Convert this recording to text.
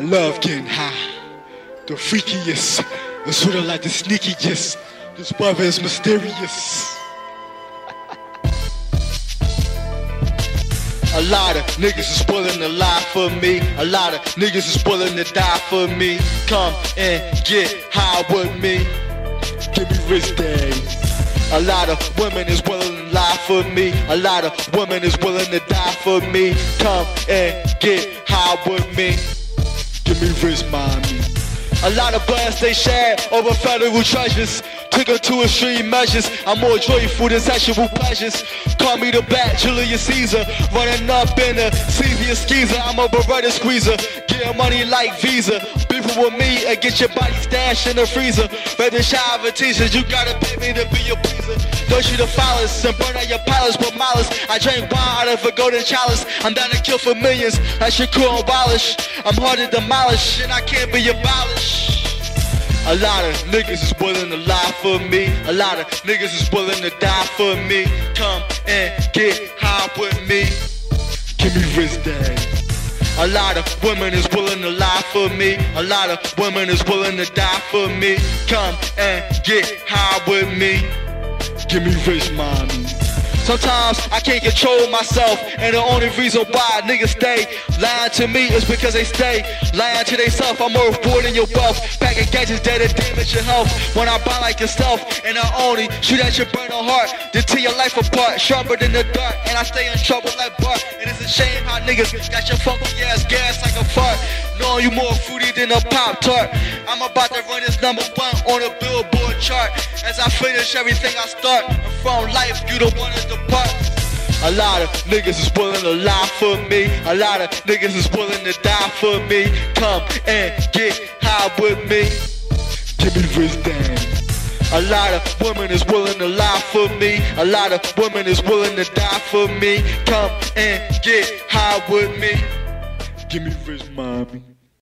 love getting high. The freakiest, the sort of like the sneakiest. This brother is mysterious. A lot of niggas is willing to lie for me. A lot of niggas is willing to die for me. Come and get high with me. Give me rich days. A lot of women is willing to lie for me. A lot of women is willing to die for me. Come and get high with me. Give me rich, mommy. A lot of bloods they share over federal treasures. Took her to extreme measures. I'm more joyful than sexual pleasures. Call me the bat, Julius Caesar. Running up in a Caesar skeezer. I'm a Beretta squeezer. Getting money like Visa. Beefing with me and get your body stashed in the freezer. Better shy of a teacher, you gotta pay me to be your pleaser. Don't you the phallus and burn out your palace with malice. I drink wine out of a golden chalice. I'm down to kill for millions. That shit cool and abolish. I'm hard to demolish and I can't be abolished. A lot of niggas is willing to lie for me. A lot of niggas is willing to die for me. Come and get high with me. Give me rich daddy. A lot of women is willing to lie for me. A lot of women is willing to die for me. Come and get high with me. Give me rich mommy. Sometimes I can't control myself, and the only reason why niggas stay lying to me is because they stay lying to themselves. I'm more important than your wealth, packing gadgets that damage your health. When I buy like yourself, and I only shoot at your burning heart, to tear your life apart, sharper than the dark, and I stay in trouble like Bart. A shame how niggas got your funky ass gas like a fart, knowing you more fruity than a pop tart. I'm about to run this number one on a billboard chart as I finish everything I start. From life, you the one to depart. A lot of niggas is willing to lie for me. A lot of niggas is willing to die for me. Come and get high with me. Give me rich daddy. A lot of women is willing to lie for me. A lot of women is willing to die for me. Come and get high with me. Give me rich mommy.